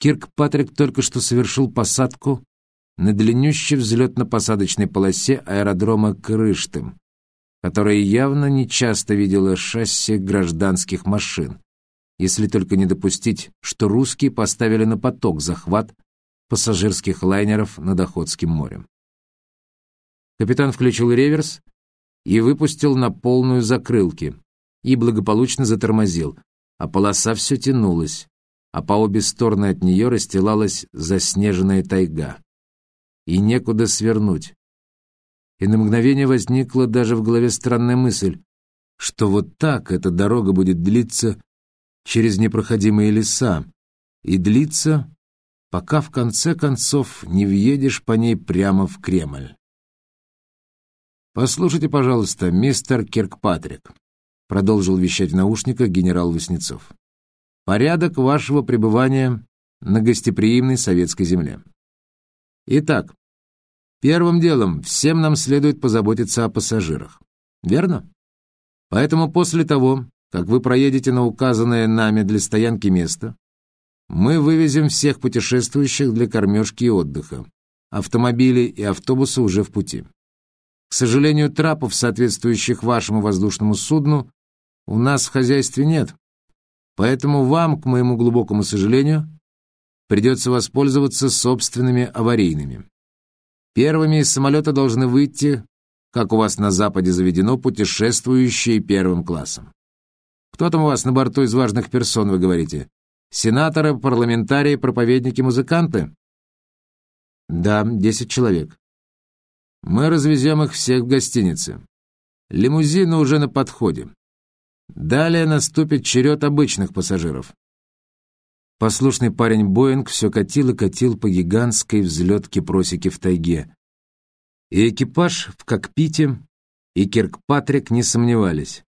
Кирк Патрик только что совершил посадку на длиннющей взлетно-посадочной полосе аэродрома Крыштым, которая явно не часто видела шасси гражданских машин, если только не допустить, что русские поставили на поток захват пассажирских лайнеров над Охотским морем. Капитан включил реверс и выпустил на полную закрылки и благополучно затормозил, а полоса все тянулась, а по обе стороны от нее расстилалась заснеженная тайга. И некуда свернуть. И на мгновение возникла даже в голове странная мысль, что вот так эта дорога будет длиться через непроходимые леса и длиться, пока в конце концов не въедешь по ней прямо в Кремль. «Послушайте, пожалуйста, мистер Киркпатрик», — продолжил вещать в наушниках генерал Васнецов. «Порядок вашего пребывания на гостеприимной советской земле. Итак, первым делом всем нам следует позаботиться о пассажирах. Верно? Поэтому после того, как вы проедете на указанное нами для стоянки место, мы вывезем всех путешествующих для кормежки и отдыха. Автомобили и автобусы уже в пути. К сожалению, трапов, соответствующих вашему воздушному судну, у нас в хозяйстве нет. Поэтому вам, к моему глубокому сожалению, придется воспользоваться собственными аварийными. Первыми из самолета должны выйти, как у вас на Западе заведено, путешествующие первым классом. Кто там у вас на борту из важных персон, вы говорите? Сенаторы, парламентарии, проповедники, музыканты? Да, десять человек. Мы развезем их всех в гостинице. Лимузины уже на подходе. Далее наступит черед обычных пассажиров. Послушный парень Боинг все катил и катил по гигантской взлетке-просеке в тайге. И экипаж в кокпите, и Киркпатрик не сомневались.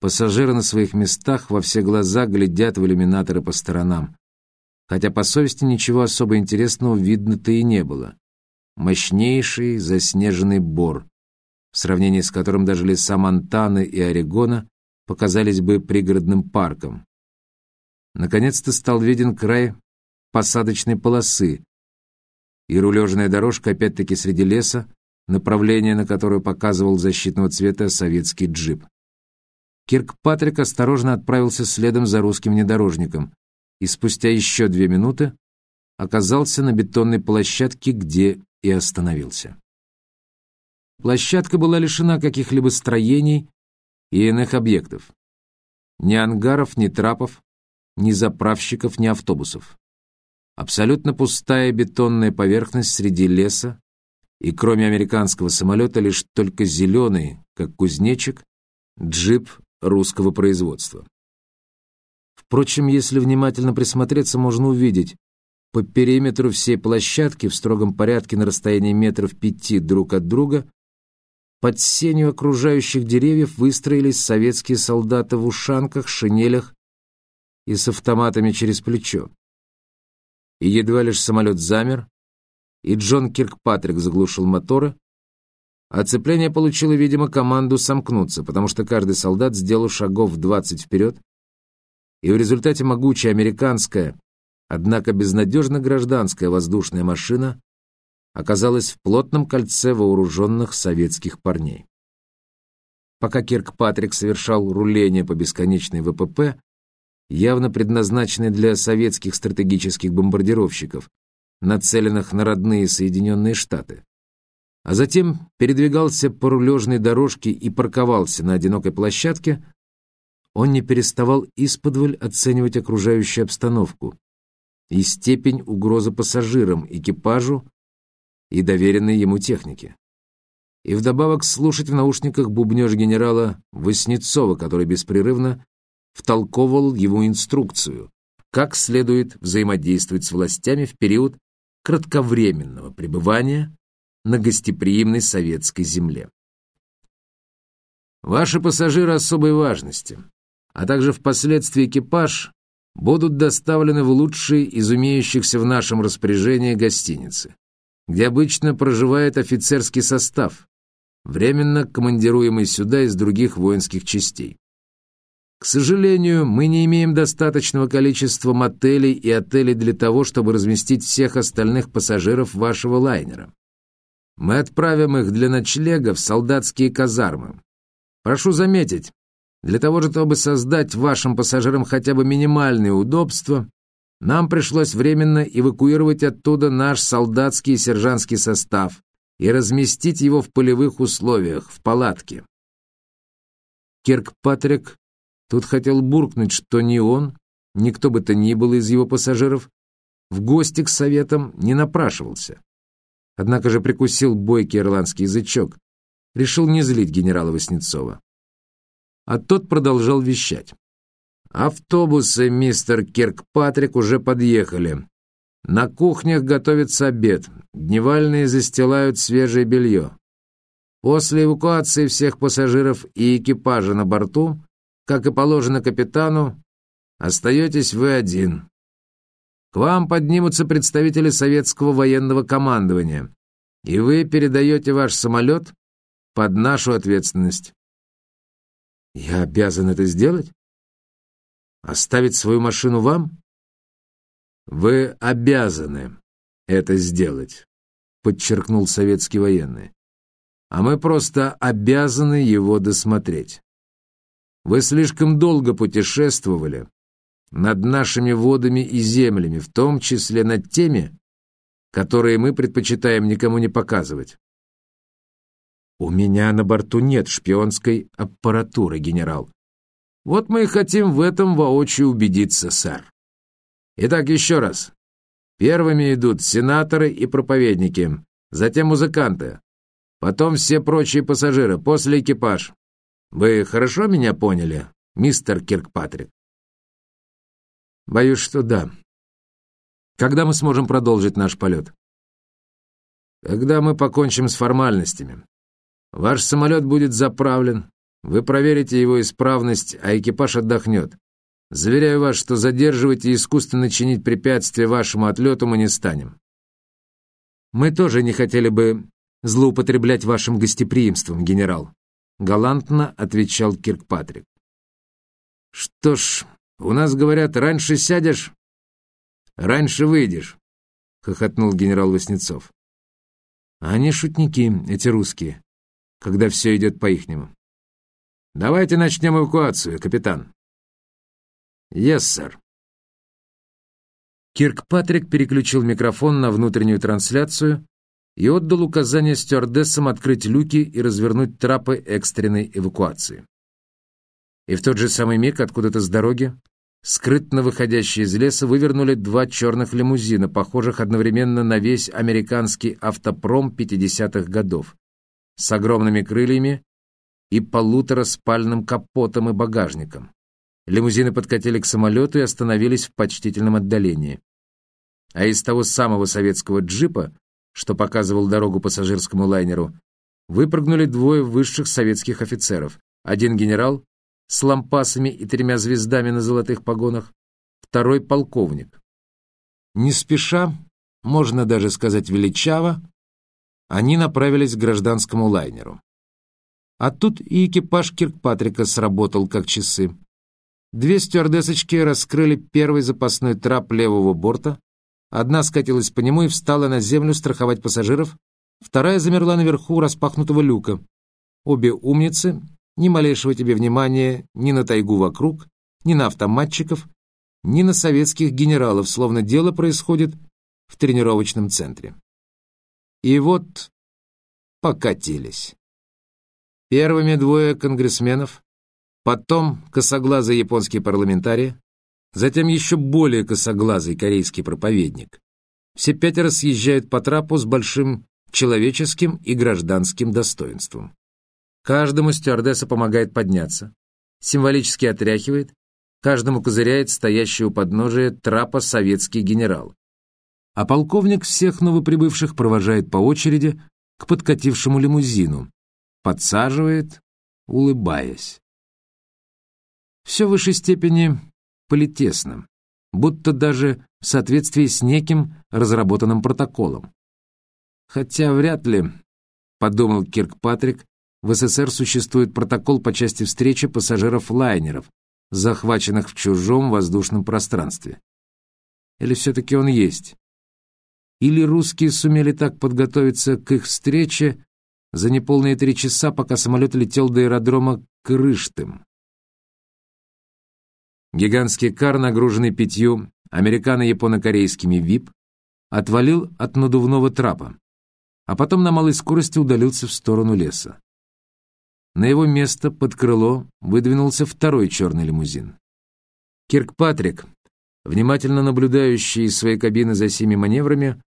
Пассажиры на своих местах во все глаза глядят в иллюминаторы по сторонам. Хотя по совести ничего особо интересного видно-то и не было мощнейший заснеженный бор, в сравнении с которым даже леса Монтаны и Орегона показались бы пригородным парком. Наконец-то стал виден край посадочной полосы, и рулежная дорожка опять-таки среди леса, направление на которое показывал защитного цвета советский джип. Кирк Патрик осторожно отправился следом за русским внедорожником и спустя еще две минуты оказался на бетонной площадке, где и остановился. Площадка была лишена каких-либо строений и иных объектов. Ни ангаров, ни трапов, ни заправщиков, ни автобусов. Абсолютно пустая бетонная поверхность среди леса, и кроме американского самолета лишь только зеленый, как кузнечик, джип русского производства. Впрочем, если внимательно присмотреться, можно увидеть, по периметру всей площадки в строгом порядке на расстоянии метров пяти друг от друга под сенью окружающих деревьев выстроились советские солдаты в ушанках, шинелях и с автоматами через плечо. И едва лишь самолет замер, и Джон Киркпатрик заглушил моторы, оцепление получило, видимо, команду сомкнуться, потому что каждый солдат сделал шагов двадцать вперед, и в результате могучая американская Однако безнадежно гражданская воздушная машина оказалась в плотном кольце вооруженных советских парней. Пока Кирк Патрик совершал руление по бесконечной ВПП, явно предназначенной для советских стратегических бомбардировщиков, нацеленных на родные Соединенные Штаты, а затем передвигался по рулежной дорожке и парковался на одинокой площадке, он не переставал исподволь оценивать окружающую обстановку, и степень угрозы пассажирам, экипажу и доверенной ему технике. И вдобавок слушать в наушниках бубнеж генерала Васнецова, который беспрерывно втолковывал его инструкцию, как следует взаимодействовать с властями в период кратковременного пребывания на гостеприимной советской земле. Ваши пассажиры особой важности, а также впоследствии экипаж будут доставлены в лучшие из умеющихся в нашем распоряжении гостиницы, где обычно проживает офицерский состав, временно командируемый сюда из других воинских частей. К сожалению, мы не имеем достаточного количества мотелей и отелей для того, чтобы разместить всех остальных пассажиров вашего лайнера. Мы отправим их для ночлега в солдатские казармы. Прошу заметить, для того, чтобы создать вашим пассажирам хотя бы минимальные удобства, нам пришлось временно эвакуировать оттуда наш солдатский и сержантский состав и разместить его в полевых условиях, в палатке. Киркпатрик тут хотел буркнуть, что ни он, ни кто бы то ни был из его пассажиров в гости к советам не напрашивался. Однако же прикусил бойкий ирландский язычок, решил не злить генерала Васнецова. А тот продолжал вещать. «Автобусы, мистер Киркпатрик, уже подъехали. На кухнях готовится обед, дневальные застилают свежее белье. После эвакуации всех пассажиров и экипажа на борту, как и положено капитану, остаетесь вы один. К вам поднимутся представители советского военного командования, и вы передаете ваш самолет под нашу ответственность. Я обязан это сделать? Оставить свою машину вам? Вы обязаны это сделать, подчеркнул советский военный а мы просто обязаны его досмотреть. Вы слишком долго путешествовали над нашими водами и землями, в том числе над теми, которые мы предпочитаем никому не показывать. У меня на борту нет шпионской аппаратуры, генерал. Вот мы и хотим в этом воочию убедиться, сэр. Итак, еще раз. Первыми идут сенаторы и проповедники, затем музыканты, Потом все прочие пассажиры, после экипаж. Вы хорошо меня поняли, мистер Киркпатрик? Боюсь, что да. Когда мы сможем продолжить наш полет? Когда мы покончим с формальностями. Ваш самолет будет заправлен, вы проверите его исправность, а экипаж отдохнет. Заверяю вас, что задерживать и искусственно чинить препятствия вашему отлету мы не станем. Мы тоже не хотели бы злоупотреблять вашим гостеприимством, генерал», — галантно отвечал Киркпатрик. «Что ж, у нас говорят, раньше сядешь, раньше выйдешь», — хохотнул генерал Васнецов. «Они шутники, эти русские, когда все идет по-ихнему. Давайте начнем эвакуацию, капитан». «Yes, сэр». Киркпатрик переключил микрофон на внутреннюю трансляцию и отдал указание стюардессам открыть люки и развернуть трапы экстренной эвакуации. И в тот же самый миг откуда-то с дороги, скрытно выходящие из леса, вывернули два черных лимузина, похожих одновременно на весь американский автопром 50-х годов, с огромными крыльями и полутора спальным капотом и багажником. Лимузины подкатили к самолету и остановились в почтительном отдалении. А из того самого советского джипа что показывал дорогу пассажирскому лайнеру, выпрыгнули двое высших советских офицеров. Один генерал с лампасами и тремя звездами на золотых погонах, второй полковник. Не спеша, можно даже сказать величаво, они направились к гражданскому лайнеру. А тут и экипаж Киркпатрика сработал как часы. Две стюардессочки раскрыли первый запасной трап левого борта, Одна скатилась по нему и встала на землю страховать пассажиров, вторая замерла наверху распахнутого люка. Обе умницы, ни малейшего тебе внимания ни на тайгу вокруг, ни на автоматчиков, ни на советских генералов, словно дело происходит в тренировочном центре. И вот покатились. Первыми двое конгрессменов, потом косоглазый японский парламентарий, затем еще более косоглазый корейский проповедник. Все пятеро съезжают по трапу с большим человеческим и гражданским достоинством. Каждому стюардесса помогает подняться, символически отряхивает, каждому козыряет стоящий у подножия трапа советский генерал. А полковник всех новоприбывших провожает по очереди к подкатившему лимузину, подсаживает, улыбаясь. Все в высшей степени политесным, будто даже в соответствии с неким разработанным протоколом. Хотя вряд ли, подумал Киркпатрик, в СССР существует протокол по части встречи пассажиров лайнеров, захваченных в чужом воздушном пространстве. Или все-таки он есть? Или русские сумели так подготовиться к их встрече за неполные три часа, пока самолет летел до аэродрома Крыштым? Гигантский кар, нагруженный пятью американо-японо-корейскими ВИП, отвалил от надувного трапа, а потом на малой скорости удалился в сторону леса. На его место под крыло выдвинулся второй черный лимузин. Киркпатрик, внимательно наблюдающий из своей кабины за всеми маневрами,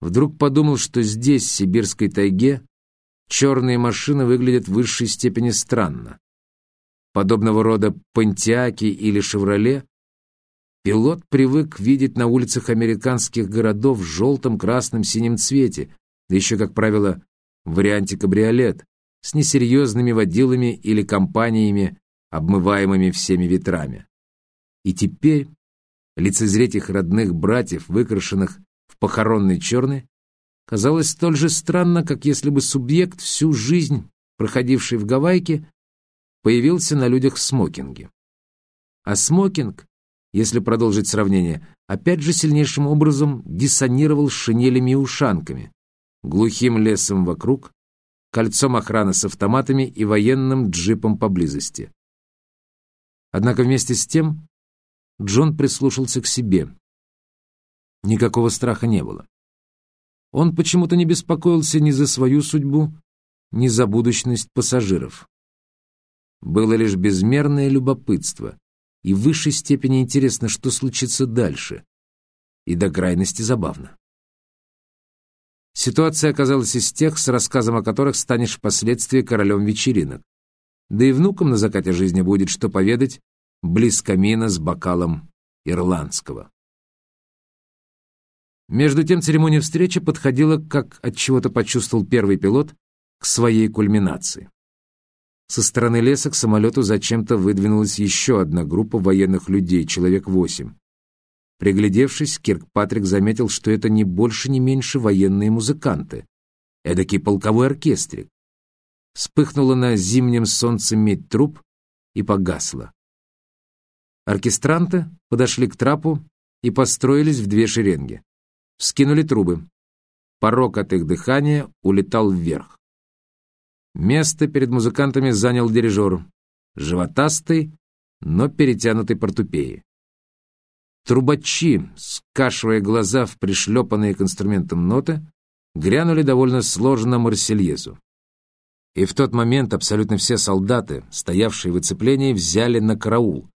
вдруг подумал, что здесь, в сибирской тайге, черные машины выглядят в высшей степени странно. Подобного рода «Пантиаки» или «Шевроле» пилот привык видеть на улицах американских городов в желтом, красном, синем цвете, да еще, как правило, в варианте кабриолет, с несерьезными водилами или компаниями, обмываемыми всеми ветрами. И теперь лицезреть их родных братьев, выкрашенных в похоронный черный, казалось столь же странно, как если бы субъект, всю жизнь проходивший в Гавайке, появился на людях в смокинге. А смокинг, если продолжить сравнение, опять же сильнейшим образом диссонировал с шинелями и ушанками, глухим лесом вокруг, кольцом охраны с автоматами и военным джипом поблизости. Однако вместе с тем Джон прислушался к себе. Никакого страха не было. Он почему-то не беспокоился ни за свою судьбу, ни за будущность пассажиров. Было лишь безмерное любопытство и в высшей степени интересно, что случится дальше, и до крайности забавно. Ситуация оказалась из тех, с рассказом о которых станешь впоследствии королем вечеринок. Да и внукам на закате жизни будет что поведать близ камина с бокалом ирландского. Между тем церемония встречи подходила, как от чего-то почувствовал первый пилот, к своей кульминации. Со стороны леса к самолету зачем-то выдвинулась еще одна группа военных людей, человек восемь. Приглядевшись, Киркпатрик заметил, что это не больше, не меньше военные музыканты. Эдакий полковой оркестрик. Вспыхнула на зимнем солнце медь труб и погасла. Оркестранты подошли к трапу и построились в две шеренги. Вскинули трубы. Порог от их дыхания улетал вверх. Место перед музыкантами занял дирижер, животастый, но перетянутый портупеей. Трубачи, скашивая глаза в пришлепанные к инструментам ноты, грянули довольно сложно марсельезу. И в тот момент абсолютно все солдаты, стоявшие в оцеплении, взяли на караул,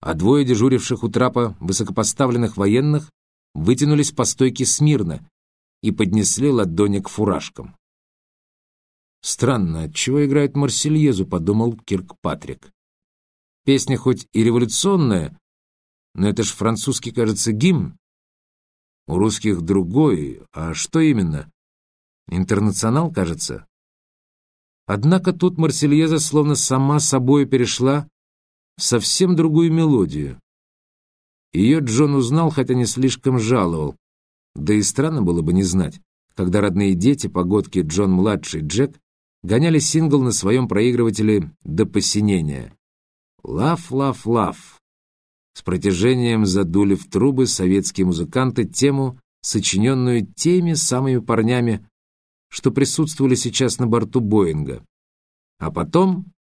а двое дежуривших у трапа высокопоставленных военных вытянулись по стойке смирно и поднесли ладони к фуражкам. «Странно, отчего играет Марсельезу?» — подумал Киркпатрик. Песня хоть и революционная, но это ж французский, кажется, гимн. У русских другой, а что именно? Интернационал, кажется. Однако тут Марсельеза словно сама собой перешла в совсем другую мелодию. Ее Джон узнал, хотя не слишком жаловал. Да и странно было бы не знать, когда родные дети, погодки Джон-младший Джек, гоняли сингл на своем проигрывателе до посинения. «Лав, лав, лав», с протяжением задули в трубы советские музыканты тему, сочиненную теми самыми парнями, что присутствовали сейчас на борту Боинга. А потом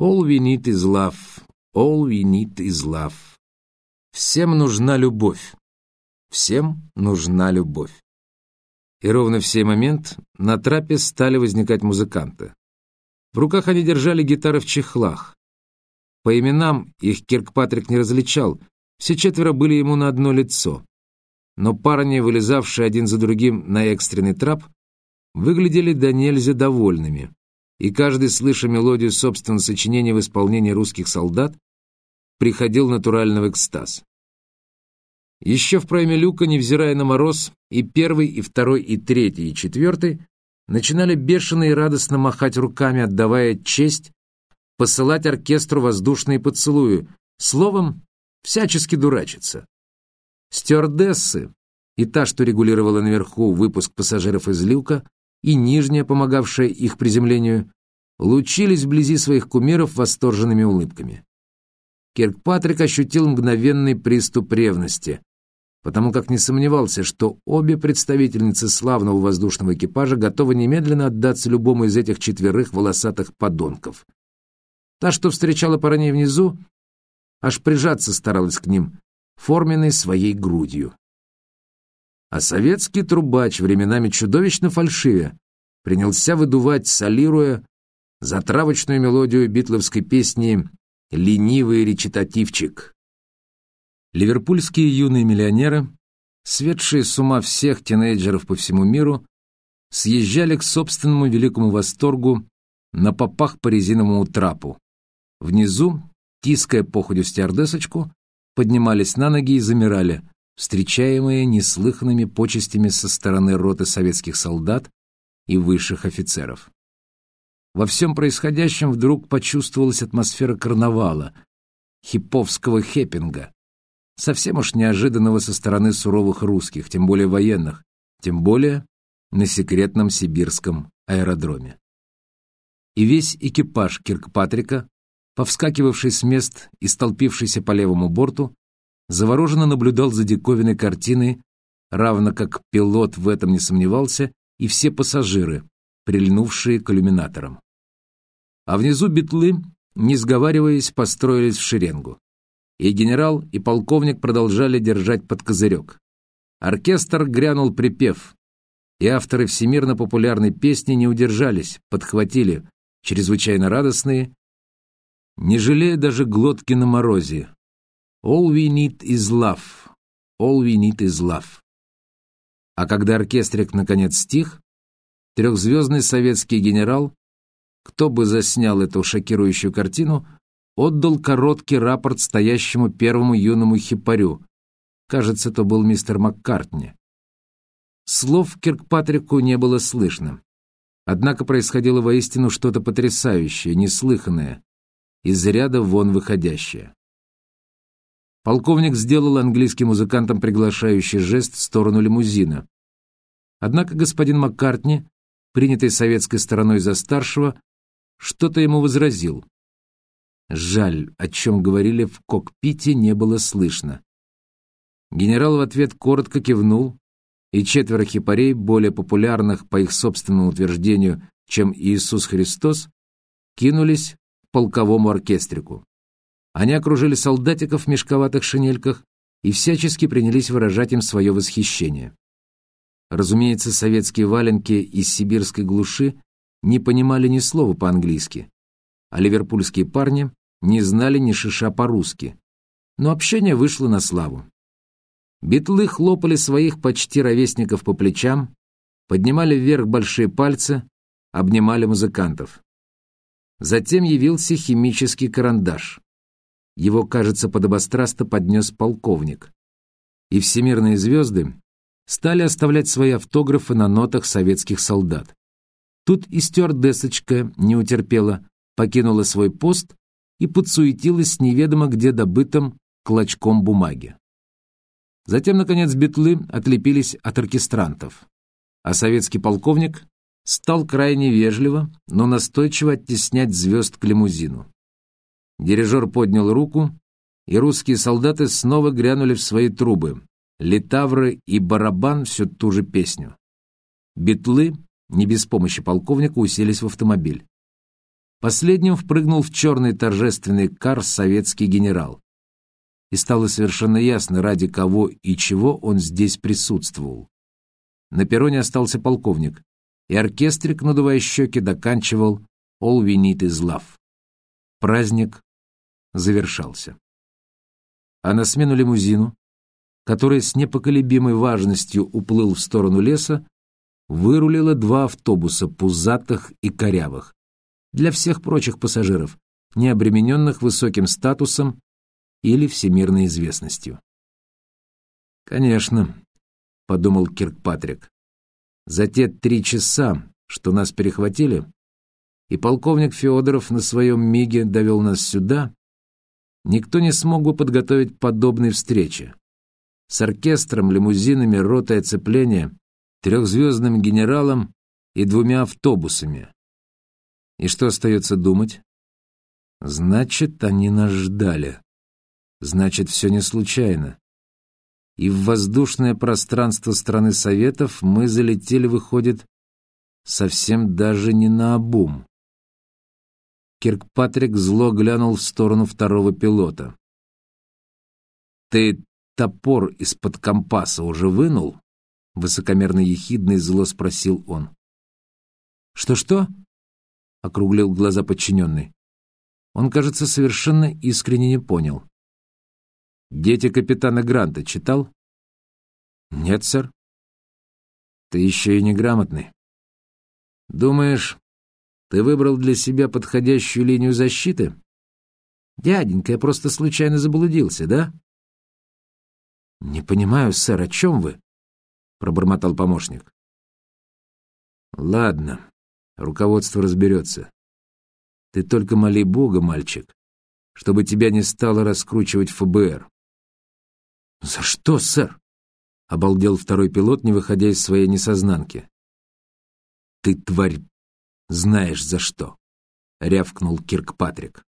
«All we need is love, all we need is love». Всем нужна любовь. Всем нужна любовь. И ровно в сей момент на трапе стали возникать музыканты. В руках они держали гитары в чехлах. По именам их Киркпатрик не различал, все четверо были ему на одно лицо. Но парни, вылезавшие один за другим на экстренный трап, выглядели до нельзя довольными, и каждый, слыша мелодию собственного сочинения в исполнении русских солдат, приходил натурально в экстаз. Еще в прайме люка, невзирая на мороз, и первый, и второй, и третий, и четвертый начинали бешено и радостно махать руками, отдавая честь посылать оркестру воздушные поцелуи, словом, всячески дурачиться. Стюардессы, и та, что регулировала наверху выпуск пассажиров из люка, и нижняя, помогавшая их приземлению, лучились вблизи своих кумиров восторженными улыбками. Киркпатрик ощутил мгновенный приступ ревности, потому как не сомневался, что обе представительницы славного воздушного экипажа готовы немедленно отдаться любому из этих четверых волосатых подонков. Та, что встречала парней внизу, аж прижаться старалась к ним, форменной своей грудью. А советский трубач, временами чудовищно фальшивя, принялся выдувать, солируя затравочную мелодию битловской песни «Ленивый речитативчик». Ливерпульские юные миллионеры, светшие с ума всех тинейджеров по всему миру, съезжали к собственному великому восторгу на попах по резиновому трапу. Внизу, тиская походю стюардессочку, поднимались на ноги и замирали, встречаемые неслыханными почестями со стороны роты советских солдат и высших офицеров. Во всем происходящем вдруг почувствовалась атмосфера карнавала, хиповского хеппинга, совсем уж неожиданного со стороны суровых русских, тем более военных, тем более на секретном сибирском аэродроме. И весь экипаж Киркпатрика, повскакивавший с мест и столпившийся по левому борту, завороженно наблюдал за диковинной картиной, равно как пилот в этом не сомневался, и все пассажиры, прильнувшие к иллюминаторам. А внизу битлы, не сговариваясь, построились в шеренгу. И генерал, и полковник продолжали держать под козырек. Оркестр грянул припев, и авторы всемирно популярной песни не удержались, подхватили, чрезвычайно радостные, не жалея даже глотки на морозе. «All we need is love, all we need is love». А когда оркестрик наконец стих, трехзвездный советский генерал, кто бы заснял эту шокирующую картину, отдал короткий рапорт стоящему первому юному хипарю. Кажется, то был мистер Маккартни. Слов Киркпатрику не было слышно. Однако происходило воистину что-то потрясающее, неслыханное, из ряда вон выходящее. Полковник сделал английским музыкантам приглашающий жест в сторону лимузина. Однако господин Маккартни, принятый советской стороной за старшего, что-то ему возразил. Жаль, о чем говорили в кокпите, не было слышно. Генерал в ответ коротко кивнул, и четверо хипарей, более популярных по их собственному утверждению, чем Иисус Христос, кинулись к полковому оркестрику. Они окружили солдатиков в мешковатых шинельках и всячески принялись выражать им свое восхищение. Разумеется, советские валенки из сибирской глуши не понимали ни слова по-английски, а ливерпульские парни не знали ни шиша по-русски. Но общение вышло на славу. Битлы хлопали своих почти ровесников по плечам, поднимали вверх большие пальцы, обнимали музыкантов. Затем явился химический карандаш. Его, кажется, подобострастно поднес полковник. И всемирные звезды стали оставлять свои автографы на нотах советских солдат. Тут и стюардессочка не утерпела, покинула свой пост и подсуетилась неведомо где добытым клочком бумаги. Затем, наконец, битлы отлепились от оркестрантов, а советский полковник стал крайне вежливо, но настойчиво оттеснять звезд к лимузину. Дирижер поднял руку, и русские солдаты снова грянули в свои трубы. Литавры и барабан всю ту же песню. Битлы, не без помощи полковника, уселись в автомобиль. Последним впрыгнул в черный торжественный кар советский генерал. И стало совершенно ясно, ради кого и чего он здесь присутствовал. На перроне остался полковник, и оркестрик, надувая щеки, доканчивал «All we need is love». Праздник завершался. А на смену лимузину, который с непоколебимой важностью уплыл в сторону леса, вырулило два автобуса пузатых и корявых для всех прочих пассажиров, не обремененных высоким статусом или всемирной известностью. «Конечно», — подумал Киркпатрик, — «за те три часа, что нас перехватили, и полковник Федоров на своем миге довел нас сюда, никто не смог бы подготовить подобной встречи. С оркестром, лимузинами, ротой оцепления, трехзвездным генералом и двумя автобусами. И что остается думать? Значит, они нас ждали, Значит, все не случайно. И в воздушное пространство страны Советов мы залетели, выходит, совсем даже не на обум. Киркпатрик зло глянул в сторону второго пилота. «Ты топор из-под компаса уже вынул?» Высокомерно ехидный зло спросил он. «Что-что?» — округлил глаза подчиненный. Он, кажется, совершенно искренне не понял. «Дети капитана Гранта читал?» «Нет, сэр». «Ты еще и неграмотный. Думаешь, ты выбрал для себя подходящую линию защиты?» «Дяденька, я просто случайно заблудился, да?» «Не понимаю, сэр, о чем вы?» — пробормотал помощник. «Ладно, руководство разберется. Ты только моли Бога, мальчик, чтобы тебя не стало раскручивать ФБР». «За что, сэр?» — обалдел второй пилот, не выходя из своей несознанки. «Ты, тварь, знаешь за что», — рявкнул Киркпатрик.